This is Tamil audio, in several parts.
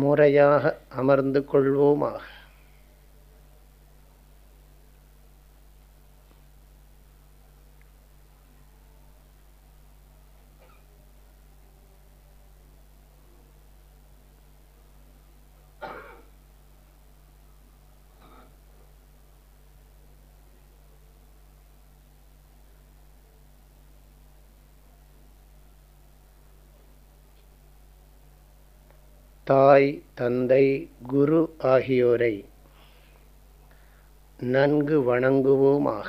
முறையாக அமர்ந்து கொள்வோமாக. தாய் தந்தை குரு ஆகியோரை நன்கு வணங்குவோமாக.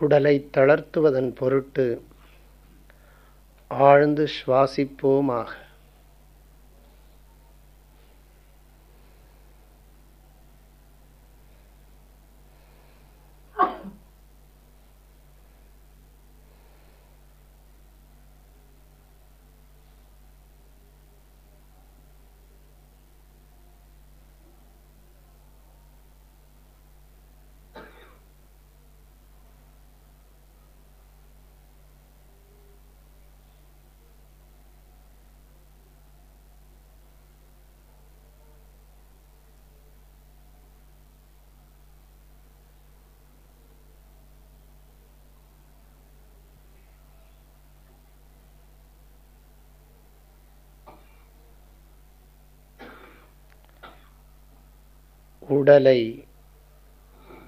உடலை தளர்த்துவதன் பொருட்டு ஆழ்ந்து சுவாசிப்போமாக. உடலை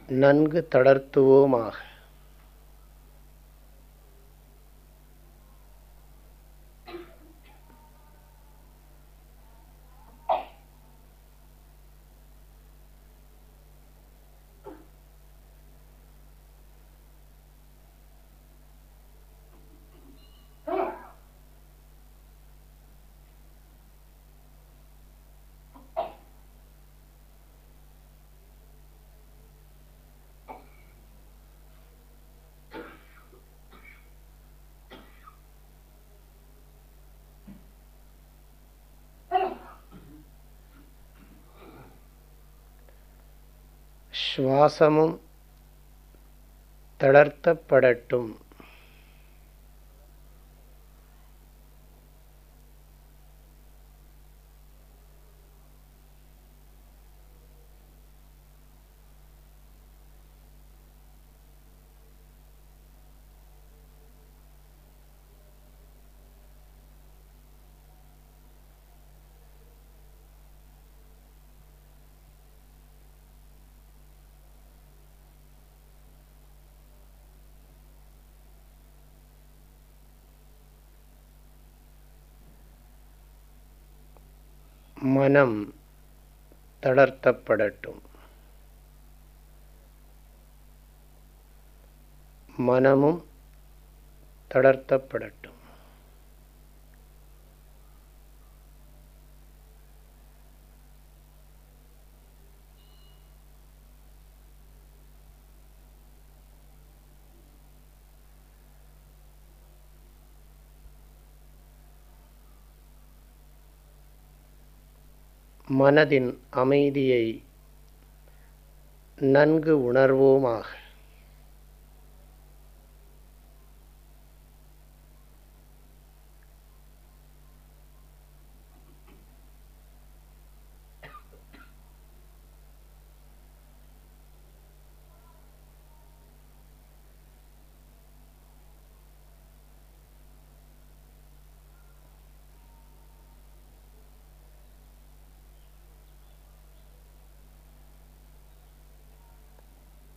நன்கு தளர்த்துவோமாக. சுவாசமும் தளர்த்தப்படட்டும். மனம் தளர்த்தப்படட்டும். மனமும் தளர்த்தப்படட்டும். மனதின் அமைதியை நன்கு உணர்வோமாக.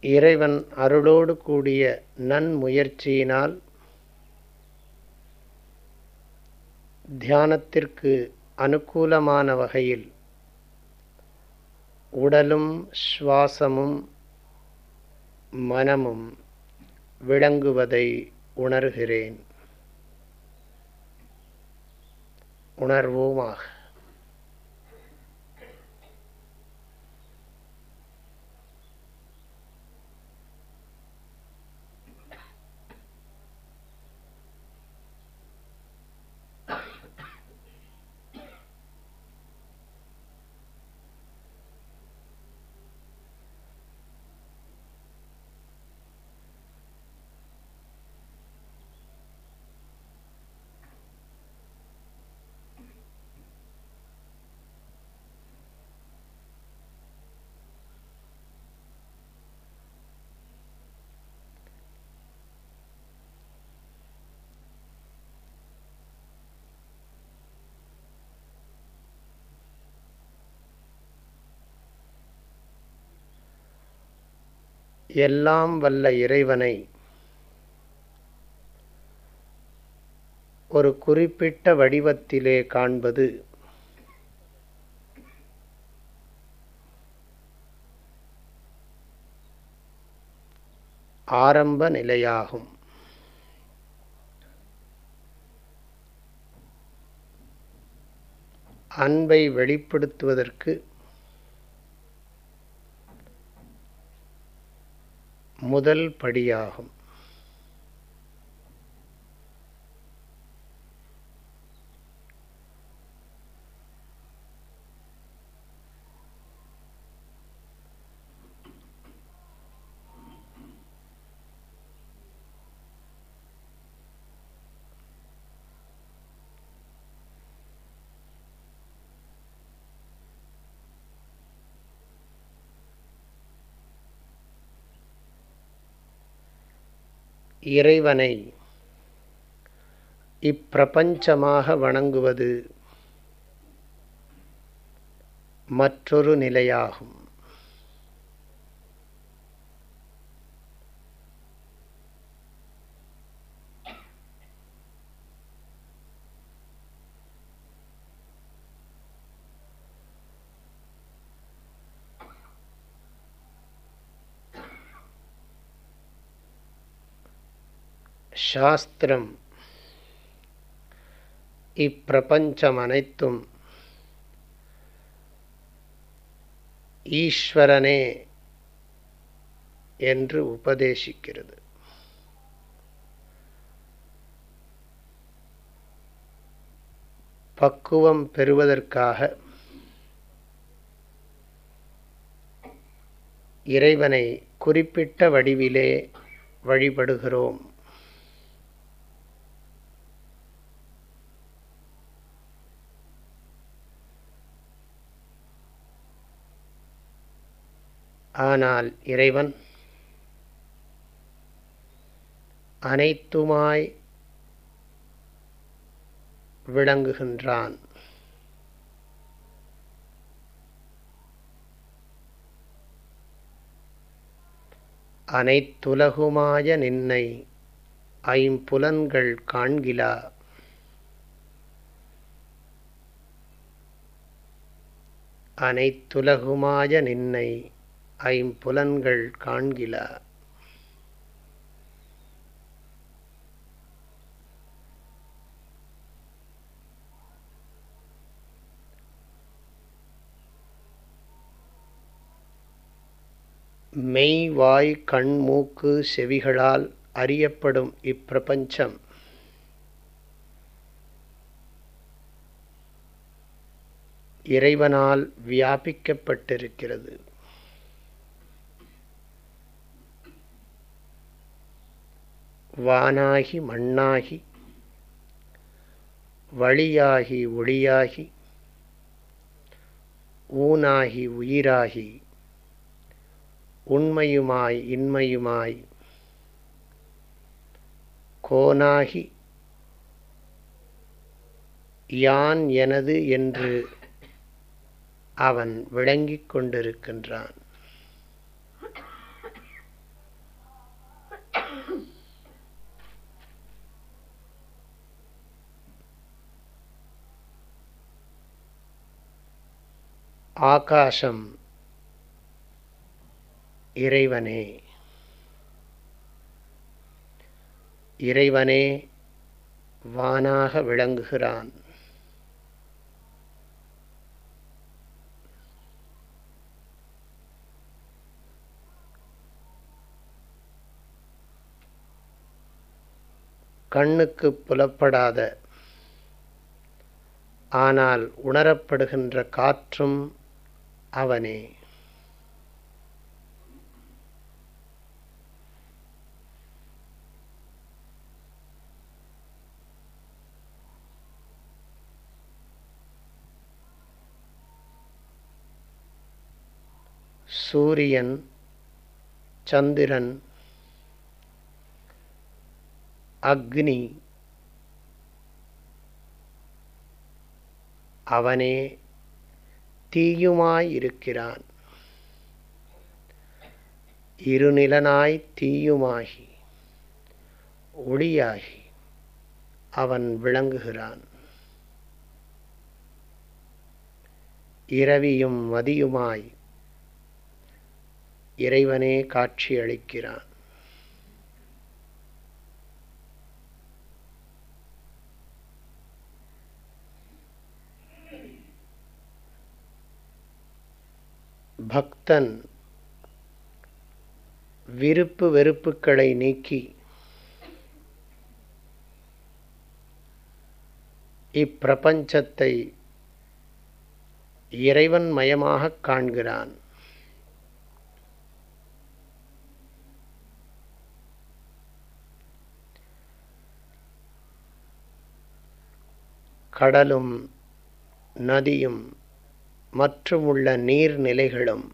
இறைவன் அருளோடு கூடிய நன்முயற்சியினால் தியானத்திற்கு அனுகூலமான வகையில் உடலும் சுவாசமும் மனமும் விளங்குவதை உணர்கிறேன். உணர்வோமாக. எல்லாம் வல்ல இறைவனை. ஒரு குறிப்பிட்ட வடிவத்திலே காண்பது. ஆரம்ப நிலையாகும். அன்பை வெளிப்படுத்துவதற்கு முதல் படியாகும். இறைவனை இப்பிரபஞ்சமாக வணங்குவது மற்றொரு நிலையாகும். சாஸ்திரம். இப்பிரபஞ்சம் அனைத்தும் ஈஸ்வரனே என்று உபதேசிக்கிறது. பக்குவம் பெறுவதற்காக இறைவனை குறிப்பிட்ட வடிவிலே வழிபடுகிறோம். ஆனால் இறைவன் அனைத்துமாய் விளங்குகின்றான். அனைத்துலகுமாய நின்னை ஐம்புலன்கள் காண்கிலா. அனைத்துலகுமாய நின்னை ஐம்புலன்கள் காண்கிலா. மெய் வாய் கண் மூக்கு செவிகளால் அறியப்படும் இப்பிரபஞ்சம். இறைவனால் வியாபிக்கப்பட்டிருக்கிறது. வானாகி மண்ணாகி வழியாகி ஒளியாகி ஊனாகி உயிராகி உண்மையுமாய் இன்மையுமாய் கோனாகி யான் எனது என்று அவன் விளங்கிக் கொண்டிருக்கின்றான். ஆகாசம் இறைவனே. இறைவனே வானாக விளங்குகிறான். கண்ணுக்கு புலப்படாத ஆனால் உணரப்படுகின்ற காற்றும் அவனே. சூரியன் சந்திரன் அக்னி அவனே. தீயுமாயிருக்கிறான். இருநிலனாய் தீயுமாகி ஒளியாகி அவன் விளங்குகிறான். இரவியும் மதியுமாய் இறைவனே காட்சியளிக்கிறான். பக்தன் விருப்பு வெறுப்புகளை நீக்கி இப்பிரபஞ்சத்தை இறைவன் மயமாகக் காண்கிறான். கடலும் நதியும் மற்றும் உள்ள நீர்நிலைகளும்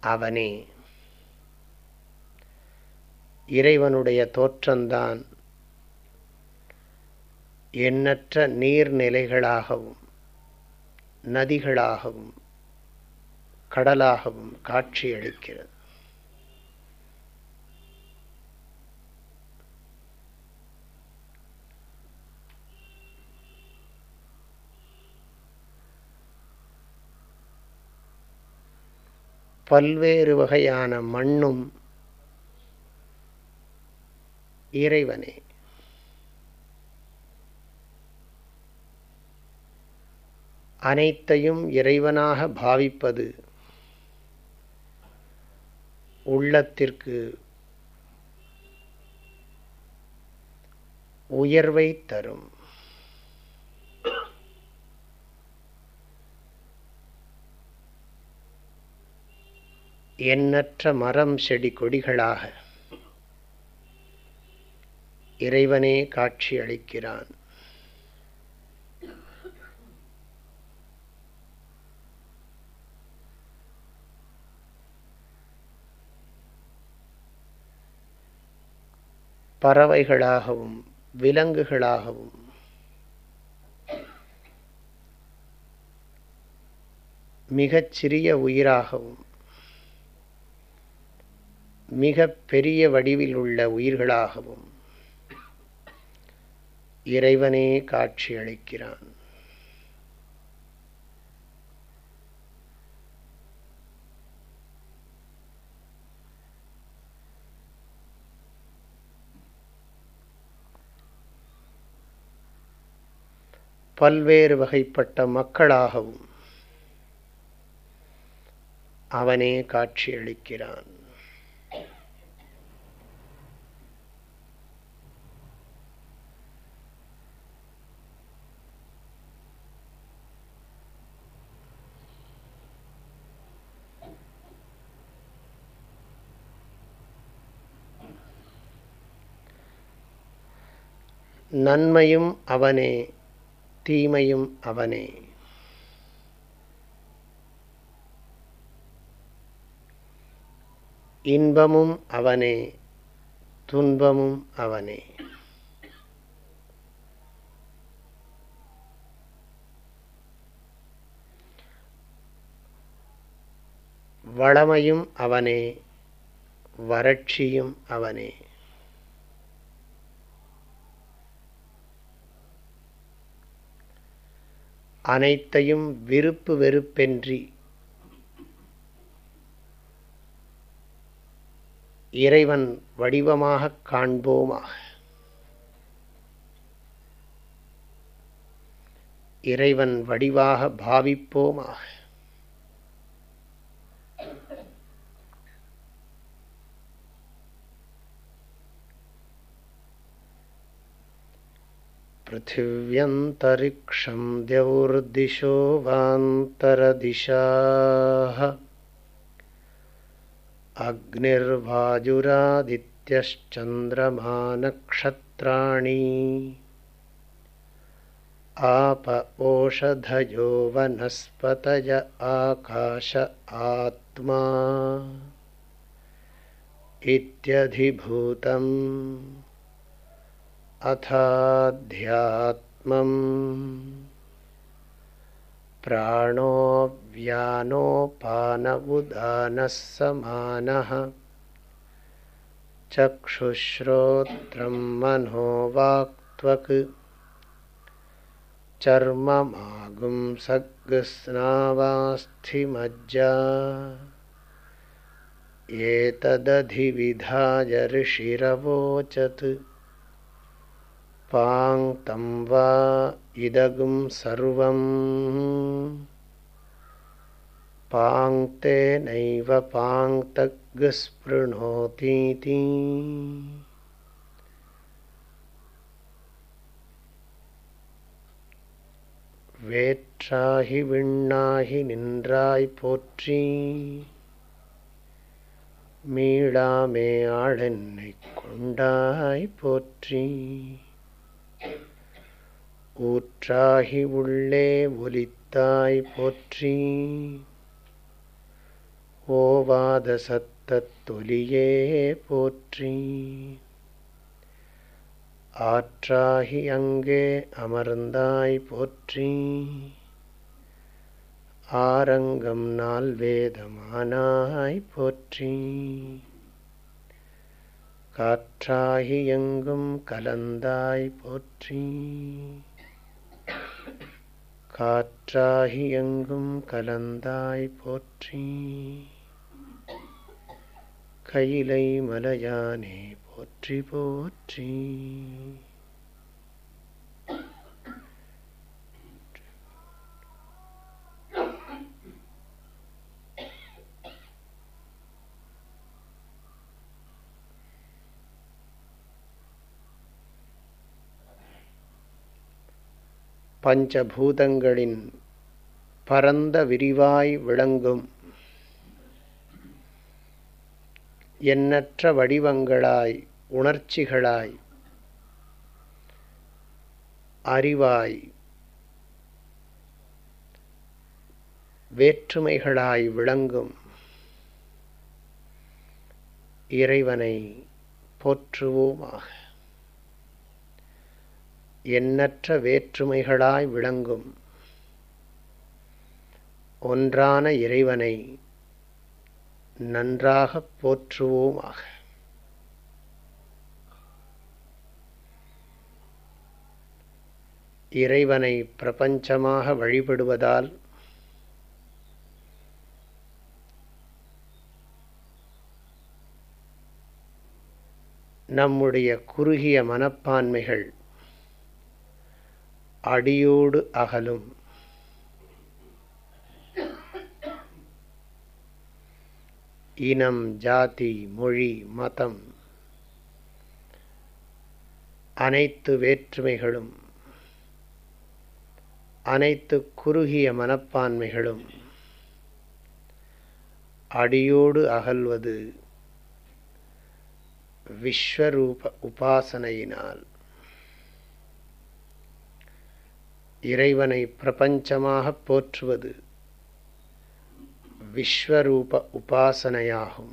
அவனே. இறைவனுடைய தோற்றந்தான் எண்ணற்ற நீர்நிலைகளாகவும் நதிகளாகவும் கடலாகவும் காட்சியளிக்கிறது. பல்வேறு வகையான மண்ணும் இறைவனே. அனைத்தையும் இறைவனாக பாவிப்பது உள்ளத்திற்கு உயர்வை தரும். எண்ணற்ற மரம் செடி கொடிகளாக. இறைவனே காட்சி அளிக்கிறான். பறவைகளாகவும் விலங்குகளாகவும் மிகச்சிறிய உயிராகவும் மிக பெரிய வடிவில் உள்ள உயிர்களாகவும் இறைவனே காட்சியளிக்கிறான் பல்வேறு வகைப்பட்ட மக்களாகவும் அவனே காட்சியளிக்கிறான் நன்மையும் அவனே தீமையும் அவனே. இன்பமும் அவனே துன்பமும் அவனே. வளமையும் அவனே வறட்சியும் அவனே. அனைத்தையும் விருப்பு வெறுப்பென்றி இறைவன் வடிவமாக காண்போமாக. இறைவன் வடிவாக பாவிப்போமாக. पृथिव्यन्तरिक्षं द्यौर्दिशो वान्तरदिशाः अग्निर्वाजुरादित्यश्चन्द्रमानक्षत्राणि आप ओषधयो वनस्पतय आकाश आत्मा। इत्यधिभूतम् अथाध्यात्मम्। प्राणो व्यानोपान उदानः समानः। चक्षुश्रोत्रं मनो वाक्त्वक्। चर्ममागुंसग्स्नावास्थिमज्जा एतदधिविधाय ऋषिरवोचत्। पाङ्क्तं वा इदगुं सर्वम् पाङ्क्तेनैव पाङ्क्तग्स्पृणोतीति வேற்றாகி விண்ணாகி நின்றாய் போற்றி மீளாமே ஆளென்னை கொண்டாய் போற்றி ஊற்றாகி உள்ளே ஒலித்தாய் போற்றி. ஓவாத சத்தத்தொலியே போற்றி. ஆற்றாகி அங்கே அமர்ந்தாய் போற்றி. ஆரங்கம் நாள் வேதமானாய் போற்றி. காற்றாகி எங்கும் கலந்தாய் போற்றி. காற்றாகி எங்கும் கலந்தாய் போற்றி. கையிலை மலையானே போற்றி போற்றி. பஞ்சபூதங்களின் பரந்த விரிவாய் விளங்கும். எண்ணற்ற வடிவங்களாய் உணர்ச்சிகளாய் அறிவாய் வேற்றுமைகளாய் விளங்கும். இறைவனை போற்றுவோமாக. எண்ணற்ற வேற்றுமைகளாய் விளங்கும். ஒன்றான இறைவனை நன்றாக போற்றுவோமாக. இறைவனை பிரபஞ்சமாக வழிபடுவதால் நம்முடைய குறுகிய மனப்பான்மைகள் அடியோடு அகலும். இனம் ஜாதி மொழி மதம் அனைத்து வேற்றுமைகளும் அனைத்து குறுகிய மனப்பான்மைகளும் அடியோடு அகல்வது விஸ்வரூப உபாசனையினால். இறைவனை பிரபஞ்சமாக போற்றுவது விஸ்வரூப உபாசனையாகும்.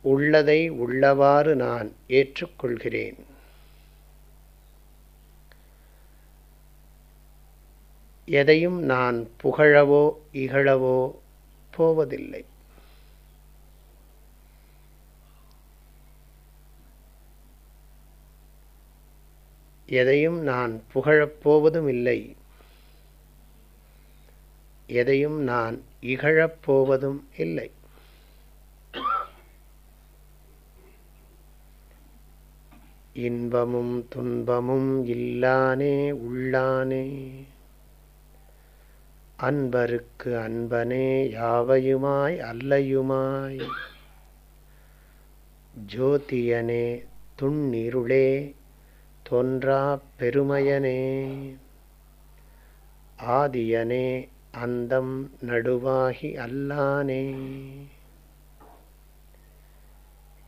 உள்ளதை உள்ளவாறு நான் ஏற்றுக்கொள்கிறேன். எதையும் நான் புகழவோ இகழவோ போவதில்லை. எதையும் நான் புகழப்போவதும் இல்லை எதையும் நான் இகழப்போவதும் இல்லை இன்பமும் துன்பமும் இல்லானே உள்ளானே. அன்பருக்கு அன்பனே யாவையுமாய் அல்லையுமாய்? ஜோதியனே துண்ணிருளே தோன்றா பெருமையனே. ஆதியனே அந்தம் நடுவாகி அல்லானே.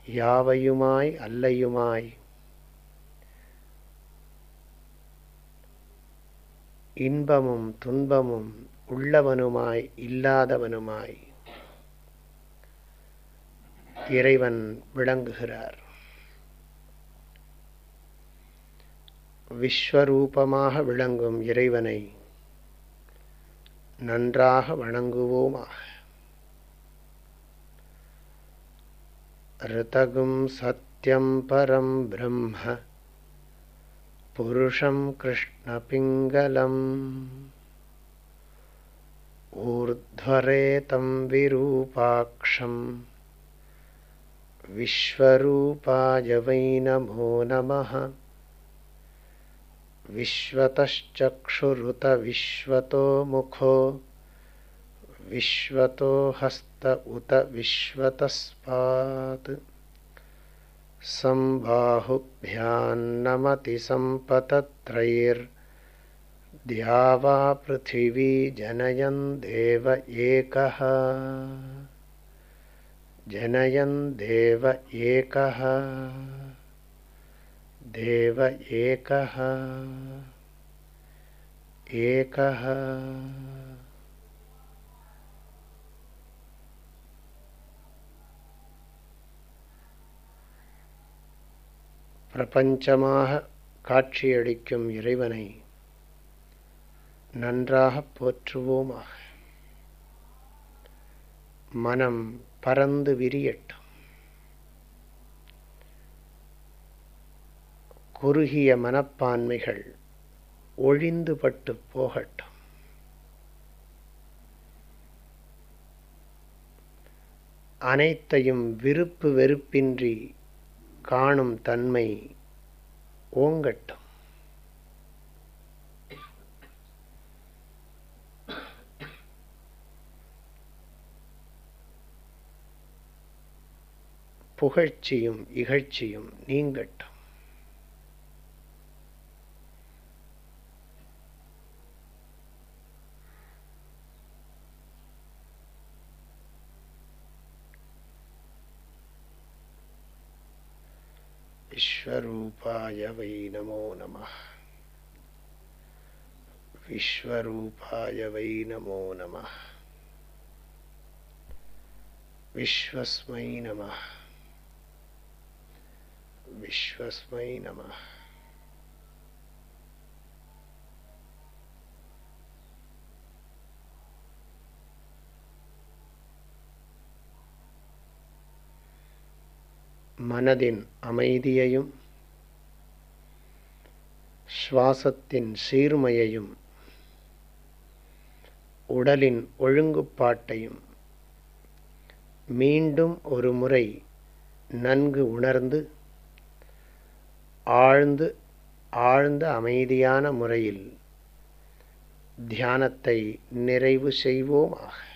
யாவையுமாய் அல்லையுமாய்? இன்பமும் துன்பமும் உள்ளவனுமாய் இல்லாதவனுமாய் இறைவன் விளங்குகிறார். விஸ்வரூபமாக விளங்கும் இறைவனை நன்றாக வணங்குவோமாக. ரிதகும் சத்தியம் பரம் பிரம்ம புருஷம் கிருஷ்ணபிங்களம் ऊर्ध्वरेतं विरूपाक्षं। विश्वरूपाय वै नमो नमः। विश्वतश्चक्षुरुत विश्वतो मुखो। विश्वतो हस्त उत विश्वतस्पात्। सम्बाहुभ्यान्नमतिसम्पतत्रैर्द्या वा पृथिवी जनयन् देव एकः जनयन् देव एकः देव एकः एकः பிரபஞ்சமாக காட்சியளிக்கும் இறைவனை நன்றாக போற்றுவோமாக. மனம் பறந்து விரியட்டும். குறுகிய மனப்பான்மைகள் ஒழிந்துபட்டு போகட்டும். அனைத்தையும் விருப்பு வெறுப்பின்றி காணும் தன்மை ஓங்கட்டும். புகழ்ச்சியும் இகழ்ச்சியும் நீங்கட்டும் विश्वरूपाय वै नमो नमः विश्वरूपाय वै नमो नमः विश्वस्मै नमः விஸ்வஸ்மை நம மனதின் அமைதியையும் சுவாசத்தின் சீர்மையையும் உடலின் ஒழுங்குப்பாட்டையும் மீண்டும் ஒரு முறை நன்கு உணர்ந்து ஆழ்ந்து ஆழ்ந்த அமைதியான முறையில் தியானத்தை நிறைவு செய்வோமாக.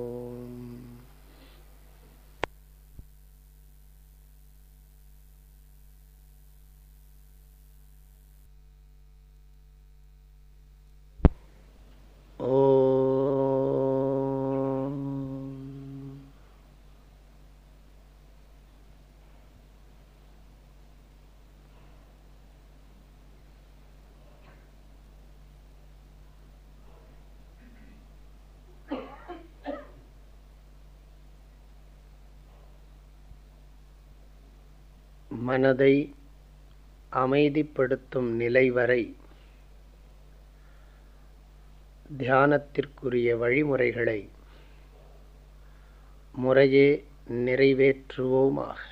மனதை அமைதிப்படுத்தும் நிலை வரை தியானத்திற்குரிய வழிமுறைகளை முறையே நிறைவேற்றுவோமாக.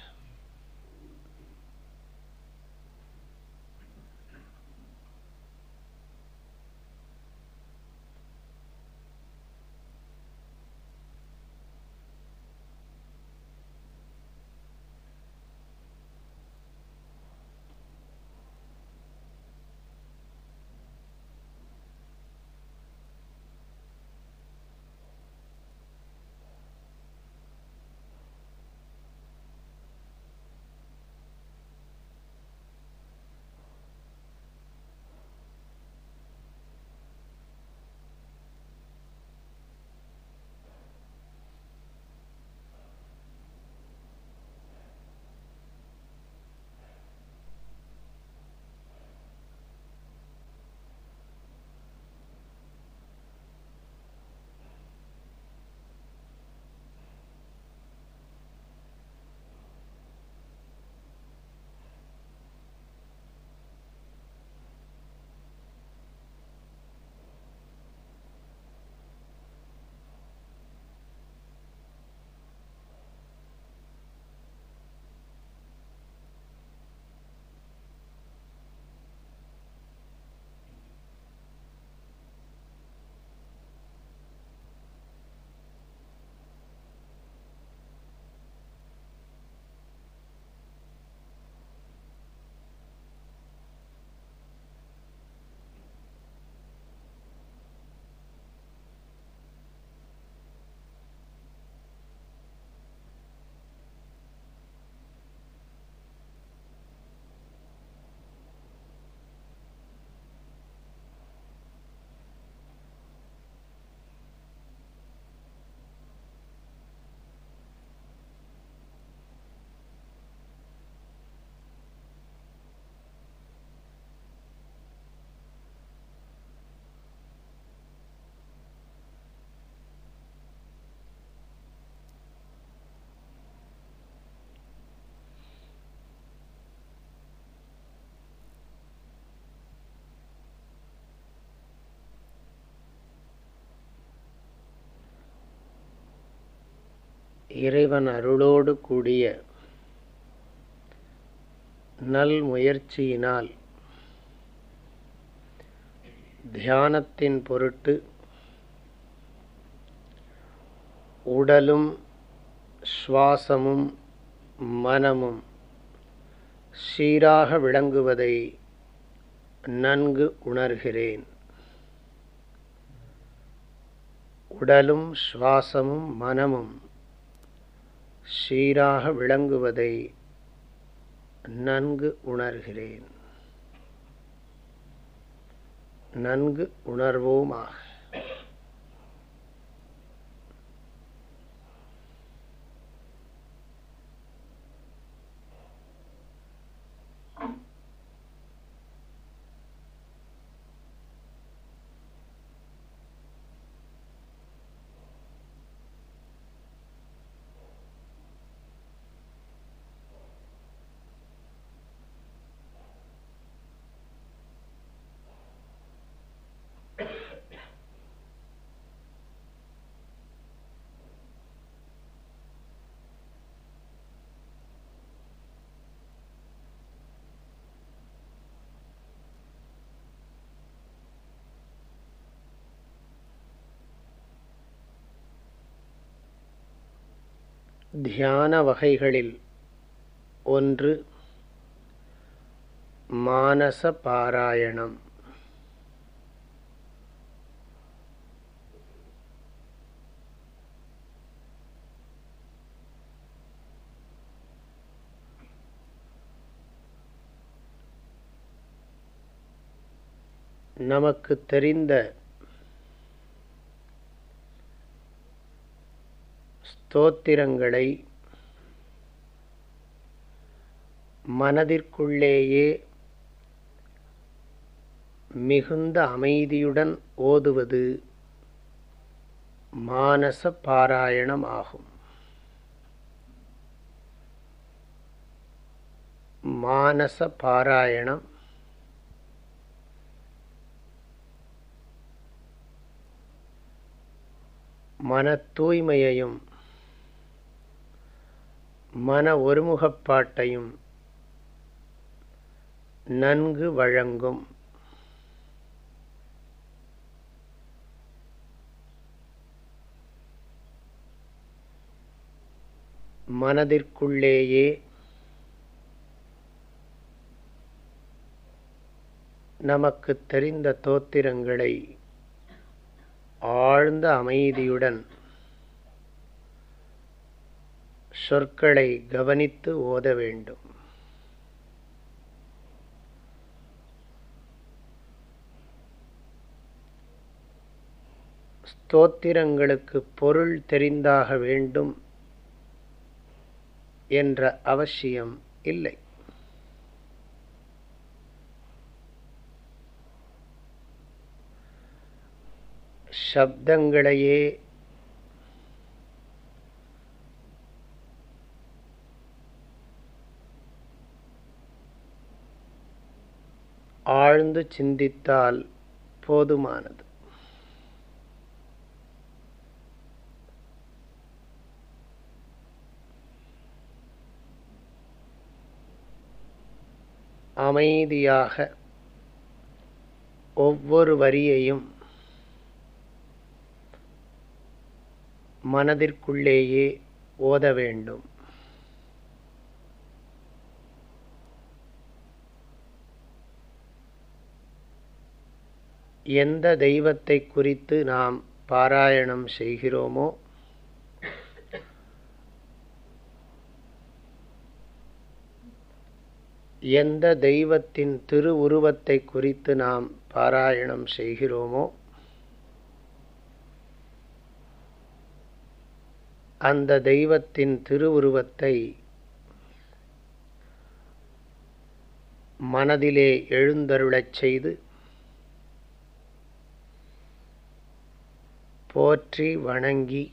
இறைவன் அருளோடு கூடிய நல் முயற்சியினால் தியானத்தின் பொருட்டு உடலும் சுவாசமும் மனமும் சீராக விளங்குவதை நன்கு உணர்கிறேன். உடலும் சுவாசமும் மனமும் சீராக விளங்குவதை நன்கு உணர்கிறேன். நன்கு உணர்வோமாக. தியான வகைகளில் ஒன்று மானச பாராயணம். நமக்கு தெரிந்த ஸ்தோத்திரங்களை மனதிற்குள்ளேயே மிகுந்த அமைதியுடன் ஓதுவது மானச பாராயணம் ஆகும். மானச பாராயணம் மன தூய்மையையும் மன ஒருமுகப்பாட்டையும் நன்கு வழங்கும். மனதிற்குள்ளேயே நமக்கு தெரிந்த தோத்திரங்களை ஆழ்ந்த அமைதியுடன் சொற்களை கவனித்து ஓத வேண்டும். ஸ்தோத்திரங்களுக்கு பொருள் தெரிந்தாக வேண்டும் என்ற அவசியம் இல்லை. சப்தங்களையே ஆழ்ந்து சிந்தித்தால் போதுமானது. அமைதியாக ஒவ்வொரு வரியையும் மனதிற்குள்ளேயே ஓத வேண்டும். எந்த தெய்வத்தை குறித்து நாம் பாராயணம் செய்கிறோமோ எந்த தெய்வத்தின் திருவுருவத்தை குறித்து நாம் பாராயணம் செய்கிறோமோ அந்த தெய்வத்தின் திருவுருவத்தை மனதிலே எழுந்தருளச் செய்து போற்றி வணங்கி.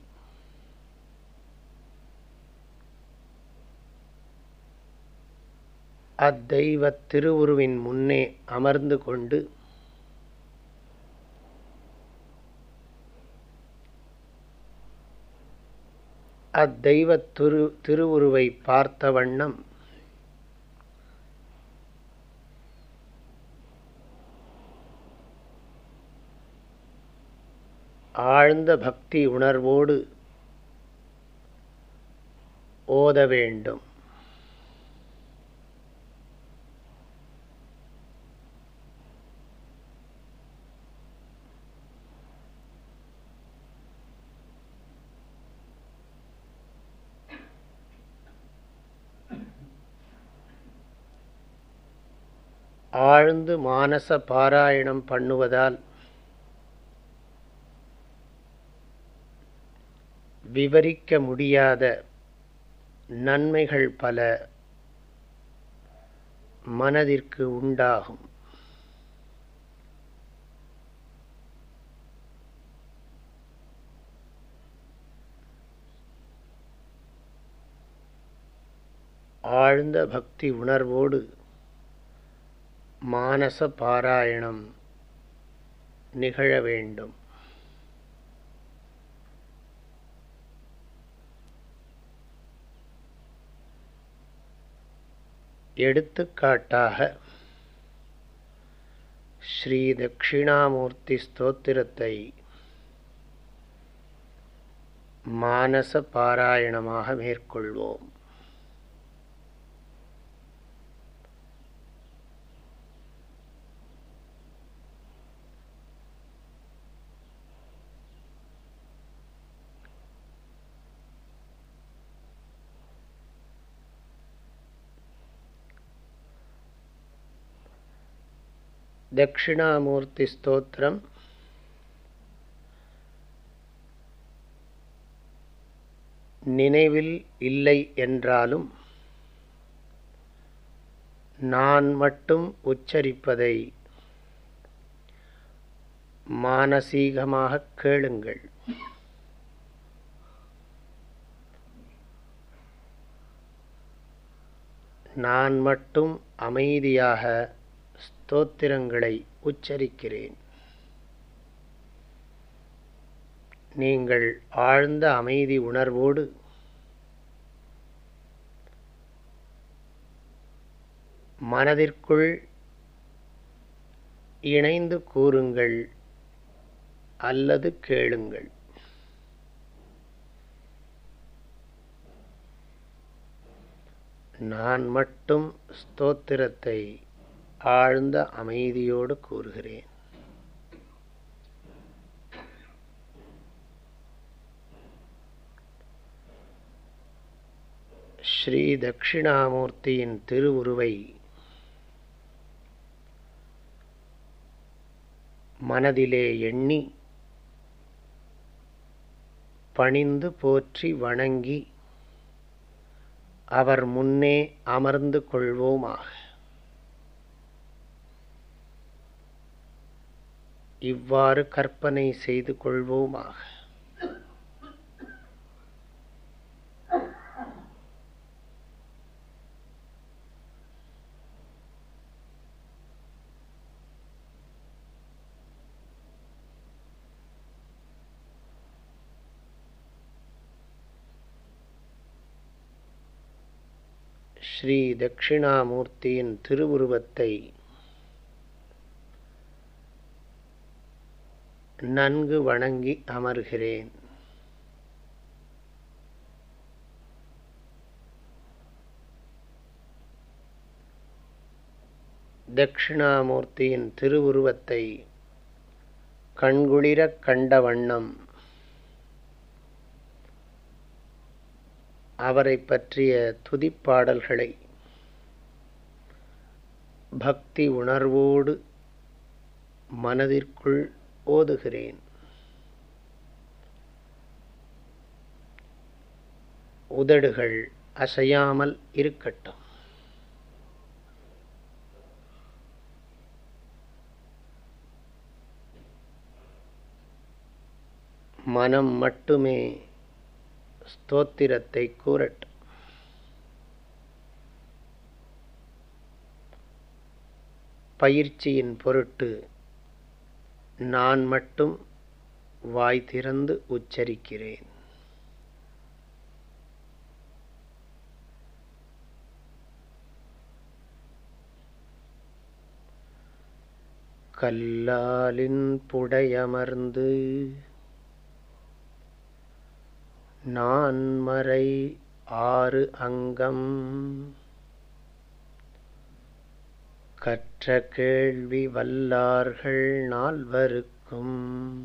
அத்தெய்வத் திருவுருவின் முன்னே அமர்ந்து கொண்டு அத்தெய்வத் திரு திருவுருவை பார்த்த வண்ணம் ஆழ்ந்த பக்தி உணர்வோடு ஓத வேண்டும். ஆழ்ந்து மானச பாராயணம் பண்ணுவதால் விவரிக்க முடியாத நன்மைகள் பல மனதிற்கு உண்டாகும். ஆழ்ந்த பக்தி உணர்வோடு மானச பாராயணம் நிகழ வேண்டும். எடுத்துக்காட்டாக ஸ்ரீ தட்சிணாமூர்த்தி ஸ்தோத்திரத்தை மானச பாராயணமாக மேற்கொள்வோம். தட்சிணாமூர்த்தி ஸ்தோத்திரம் நினைவில் இல்லை என்றாலும் நான் மட்டும் உச்சரிப்பதை மானசீகமாக கேளுங்கள். நான் மட்டும் அமைதியாக ஸ்தோத்திரங்களை உச்சரிக்கிறேன். நீங்கள் ஆழ்ந்த அமைதி உணர்வோடு மனதிற்குள் இணைந்து கூறுங்கள் அல்லது கேளுங்கள். நான் மட்டும் ஸ்தோத்திரத்தை ஆழ்ந்த அமைதியோடு கூறுகிறேன். ஸ்ரீ தட்சிணாமூர்த்தியின் திருவுருவை மனதிலே எண்ணி பணிந்து போற்றி வணங்கி அவர் முன்னே அமர்ந்து கொள்வோமாக. இவ்வாறு கற்பனை செய்து கொள்வோமாக. ஸ்ரீ தட்சிணாமூர்த்தியின் திருவுருவத்தை நன்கு வணங்கி அமர்கிறேன் தட்சிணாமூர்த்தியின் திருவுருவத்தை கண்குளிரக் கண்ட வண்ணம் அவரை பற்றிய துதிப்பாடல்களை பக்தி உணர்வோடு மனதிற்குள் ஓதுகிறேன். உதடுகள் அசையாமல் இருக்கட்டும். மனம் மட்டுமே ஸ்தோத்திரத்தை கூறட்டும். பயிற்சியின் பொருட்டு நான் மட்டும் வாய் திறந்து உச்சரிக்கிறேன். கல்லாலின் புடையமர்ந்து நான் மறை ஆறு அங்கம். கற்ற கேள்வி வல்லார்கள் நால்வருக்கும்.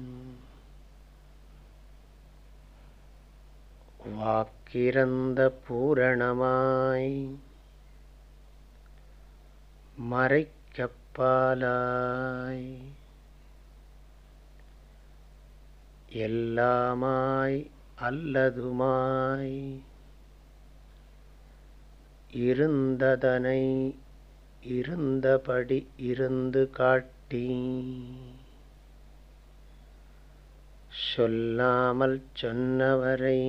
வாக்கிறந்த பூரணமாய் மறைக்கப்பாலாய் எல்லாமாய் அல்லதுமாய். இருந்ததனை இருந்தபடி இருந்து காட்டி. சொல்லாமல் சொன்னவரை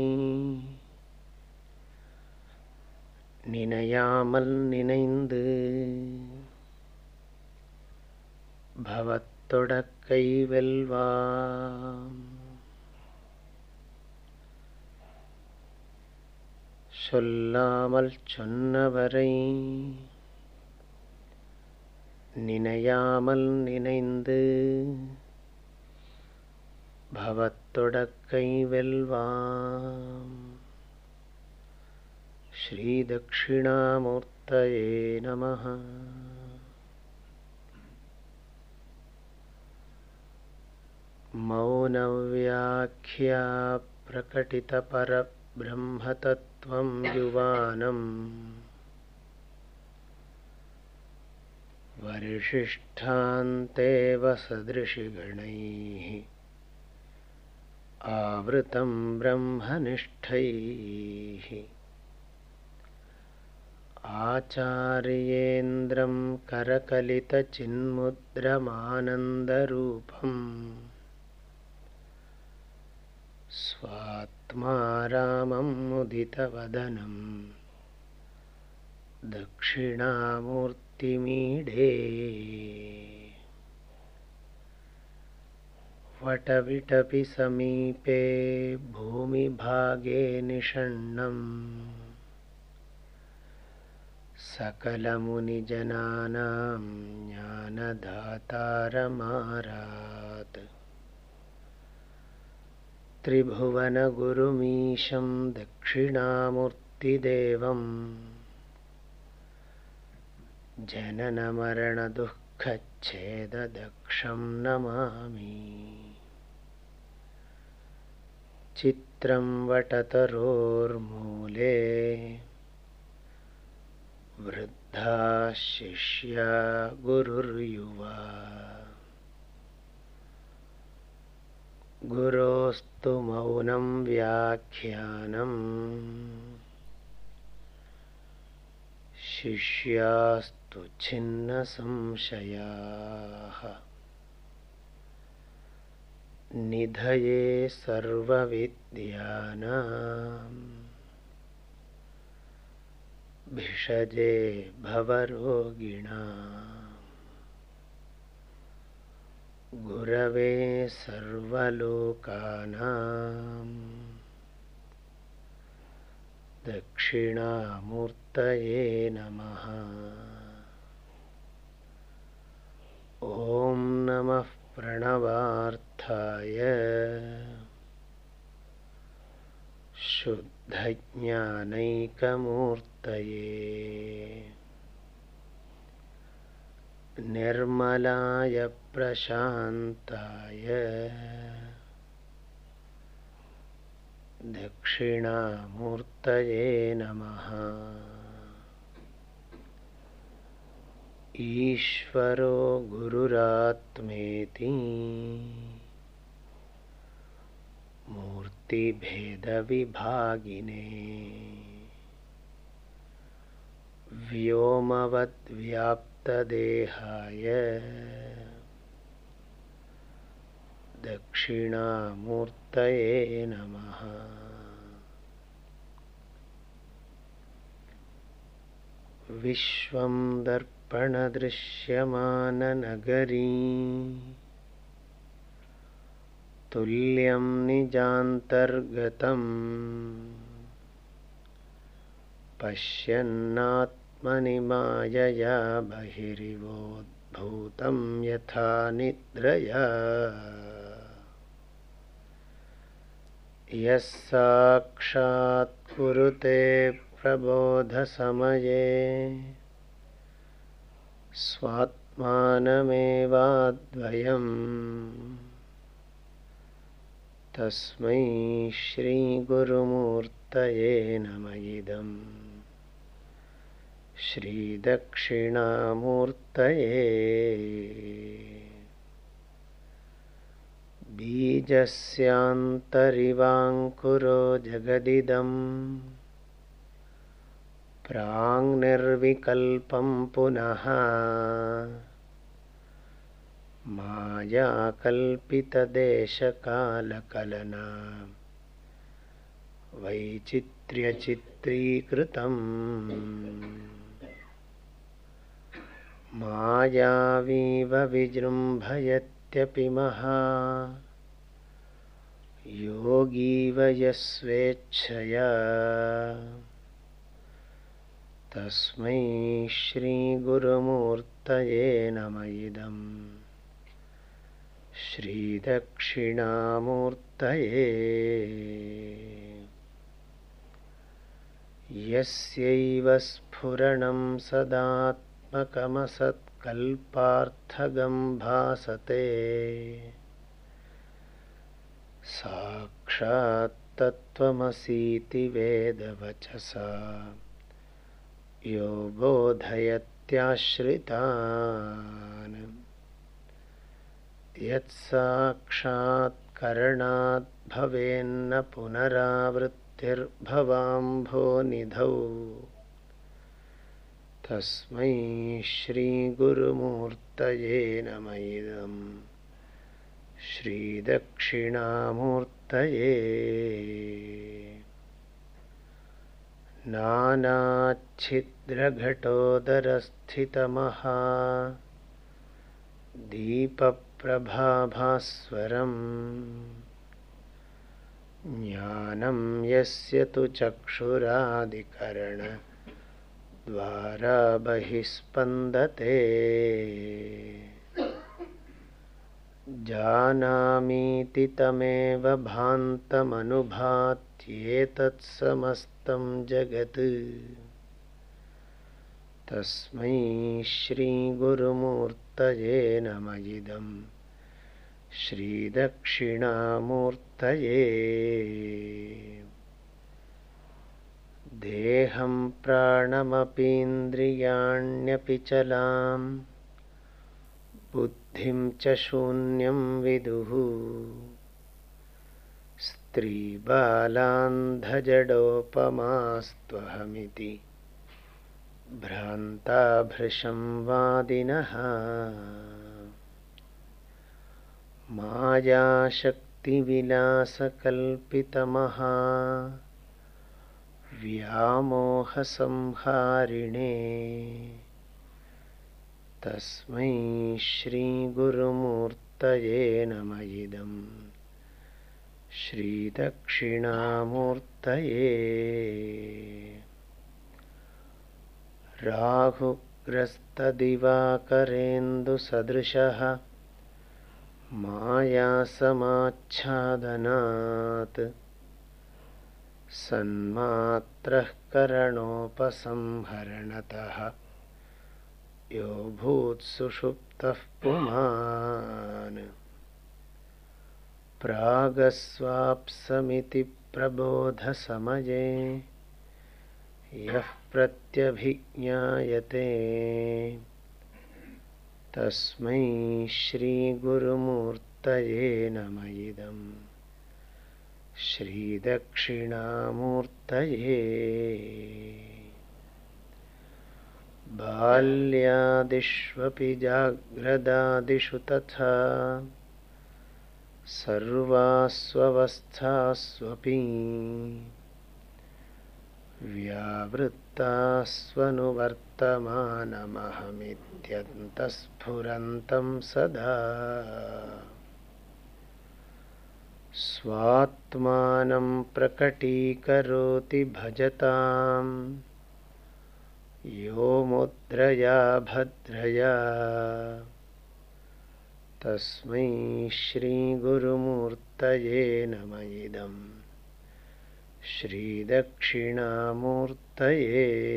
நினையாமல் நினைந்து பவத்தொடக்கை வெல்வாம். சொல்லாமல் சொன்னவரை நினையாமல் நினைந்து பவத்தொடக்கை வெல்வாம் ஸ்ரீதக்ஷிணாமூர்த்தயே நம मौनव्याख्या प्रकटितपरब्रह्मतत्त्वं युवानम् वरिशिष्ठान्तेव सदृशिगणैः आवृतं ब्रह्मनिष्ठैः। आचार्येन्द्रं करकलितचिन्मुद्रमानन्दरूपम्। स्वात्मा रामं मुदितवदनं दक्षिणामूर्तिमीडे वटविटपि समीपे भूमिभागे निषण्णम्। सकलमुनिजनानां ज्ञानदातारमारात्। त्रिभुवनगुरुमीशं दक्षिणामूर्तिदेवम्। जननमरणदुःखच्छेददक्षं नमामि। चित्रं वटतरोर्मूले वृद्धा शिष्या गुरुर्युवा। गुरोस्तु मौनं व्याख्यानम्। शिष्यास्तु छिन्नसंशयाः निधये सर्वविद्यानाम्। भिषजे भवरोगिणा गुरवे सर्वलोकानाम्। दक्षिणामूर्तये नमः। ॐ नमः प्रणवार्थाय। शुद्धज्ञानैकमूर्तये। निर्मलाय प्रशान्ताय। दक्षिणामूर्तये नमः ईश्वरो गुरुरात्मेति। मूर्तिभेदविभागिने। व्योमवद्व्याप्तदेहाय। दक्षिणामूर्तये नमः। विश्वं दर्पणदृश्यमाननगरी तुल्यं निजान्तर्गतम्। पश्यन्नात्मनि मायया बहिरिवोद्भूतं यथा निद्रया। यः साक्षात् कुरुते प्रबोधसमये स्वात्मानमेवाद्वयम्। तस्मै श्रीगुरुमूर्तये नम इदम्। श्रीदक्षिणामूर्तये। बीजस्यान्तरिवाङ्कुरो जगदिदम् प्राङ्निर्विकल्पं पुनः। मायाकल्पितदेशकालकलना। वैचित्र्यचित्रीकृतम्। मायावीव विजृम्भयत्यपि महा। योगीव यस्वेच्छया। तस्मै श्रीगुरुमूर्तये नम इदम्। श्रीदक्षिणामूर्तये। यस्यैव स्फुरणं सदात्मकमसत्कल्पार्थगं भासते साक्षात्तत्त्वमसीति वेदवचसा यो बोधयत् नित्याश्रितान् यत्साक्षात्करणात् भवेन्न पुनरावृत्तिर्भवाम्भोनिधौ। तस्मै श्रीगुरुमूर्तये नम। इदम् श्रीदक्षिणामूर्तये नानाच्छिद्रघटोदरस्थितमहा दीपप्रभाभास्वरम्। ज्ञानं यस्य तु चक्षुरादिकरणद्वारा बहिस्पन्दते। जानामीति तमेव भान्तमनुभात्येतत्समस्तं जगत्। तस्मै श्रीगुरुमूर्तये नम इदं। श्रीदक्षिणामूर्तये। देहं प्राणमपीन्द्रियाण्यपि चलाम्। बुद्धिं च शून्यं विदुः। स्त्रीबालान्धजडोपमास्त्वहमिति भ्रान्ताभृशं वादिनः। मायाशक्तिविलासकल्पितमहा व्यामोहसंहारिणे। तस्मै श्रीगुरुमूर्तये नम इदं श्रीदक्षिणामूर्तये। राहुग्रस्तदिवाकरेन्दुसदृशः मायासमाच्छादनात्। सन्मात्रः करणोपसंहरणतः यो भूत्सुषुप्तः पुमान्। प्रागस्वाप्समिति प्रबोधसमये यः प्रत्यभिज्ञायते। तस्मै श्रीगुरुमूर्तये नम इदम् श्रीदक्षिणामूर्तये। बाल्यादिष्वपि जाग्रदादिषु तथा सर्वास्वस्थास्वपि व्यावृत्तास्वनुवर्तमानमहमित्यन्तस्फुरन्तं सदा। स्वात्मानं प्रकटीकरोति भजताम् यो मुद्रया भद्रया। तस्मै श्रीगुरुमूर्तये नम इदं श्रीदक्षिणामूर्तये।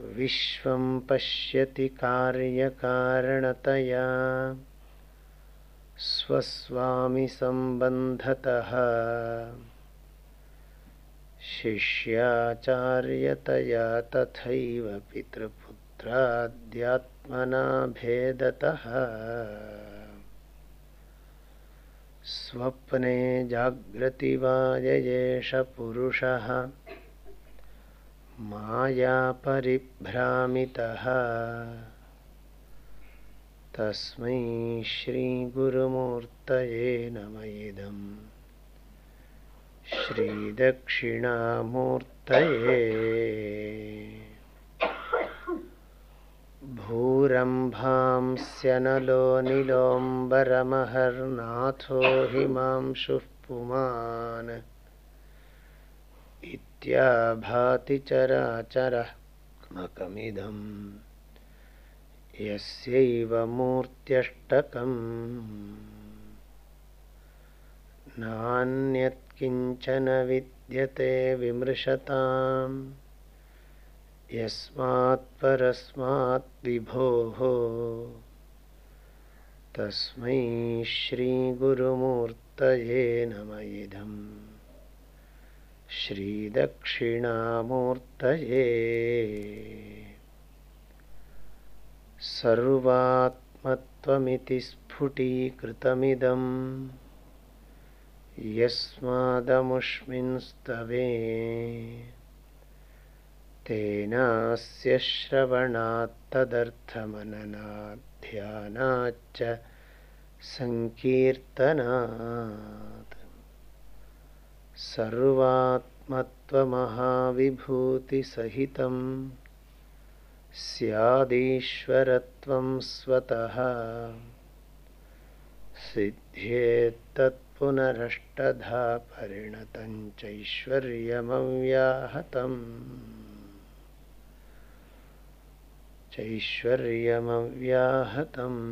विश्वं पश्यति कार्यकारणतया। स्वस्वामिसम्बन्धतः शिष्याचार्यतया तथैव पितृपुत्राद्यात्मना भेदतः स्वप्ने जाग्रति वा येष पुरुषः। मायापरिभ्रामितः तस्मै श्रीगुरुमूर्तये नम इदम्। श्रीदक्षिणामूर्त भूरम्भांस्यनलो निलोम्बरमहर्नाथो हि मांशुः इति चरा चराचरमकमिदम् यस्यैव नान्यत्किञ्चन विद्यते विमृशताम्। यस्मात्परस्मात् विभोः। तस्मै श्रीगुरुमूर्तये नम इदम्। श्रीदक्षिणामूर्तये। सर्वात्मत्वमिति स्फुटीकृतमिदम् यस्मादमुष्मिंस्तवे। तेनास्य श्रवणात्तदर्थमननाध्यानाच्च सङ्कीर्तनात् सर्वात्मत्वमहाविभूतिसहितं स्यादीश्वरत्वं स्वतः सिद्ध्येत्तत्पुनरष्टधा परिणतं चैश्वर्यमव्याहतम्। चैश्वर्यमव्याहतम्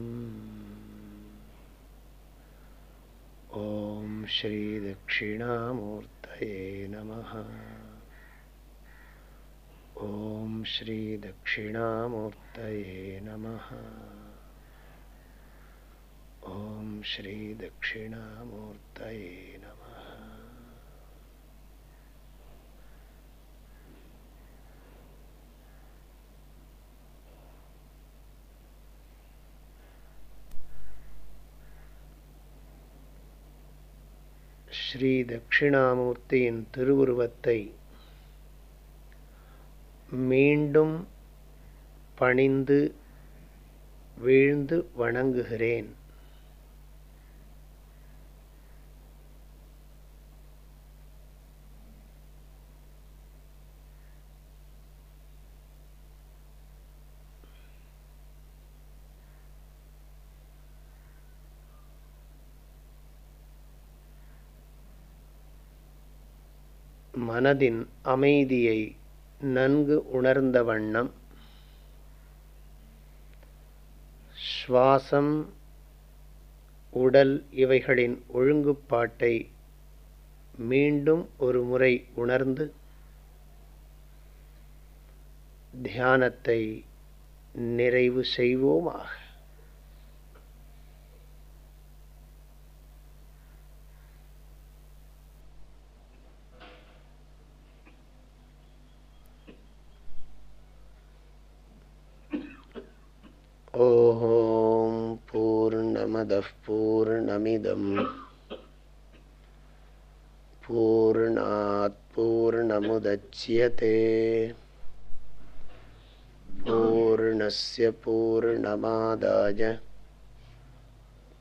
ॐ श्रीदक्षिणामूर्तये नमः। ॐ श्रीदक्षिणामूर्तये ॐ श्रीदक्षिणामूर्तये नमः ஸ்ரீ தட்சிணாமூர்த்தியின் திருவுருவத்தை மீண்டும் பணிந்து வீழ்ந்து வணங்குகிறேன் மனதின் அமைதியை நன்கு உணர்ந்த வண்ணம். சுவாசம் உடல் இவைகளின் ஒழுங்குப்பாட்டை மீண்டும் ஒரு முறை உணர்ந்து தியானத்தை நிறைவு செய்வோமாக. पूर्णमदः पूर्णमिदं पूर्णात् पूर्णमुदच्यते। पूर्णस्य पूर्णमादाय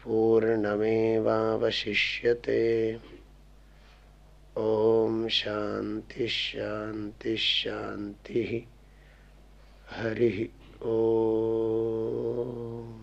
पूर्णमेवावशिष्यते। ॐ शान्तिः शान्तिः शान्तिः। हरिः ॐ